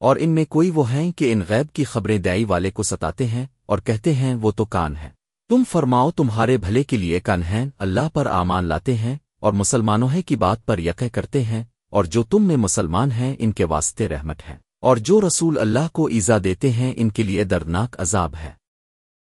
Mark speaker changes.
Speaker 1: اور ان میں کوئی وہ ہیں کہ ان غیب کی خبریں دائی والے کو ستاتے ہیں اور کہتے ہیں وہ تو کان ہے تم فرماؤ تمہارے بھلے کے لیے کان ہیں، اللہ پر آمان لاتے ہیں اور مسلمانوں کی بات پر یقہ کرتے ہیں، اور جو تم میں مسلمان ہیں، ان کے واسطے رحمت ہے۔ اور جو رسول اللہ کو ایزا دیتے ہیں، ان کے لیے دردناک عذاب ہے۔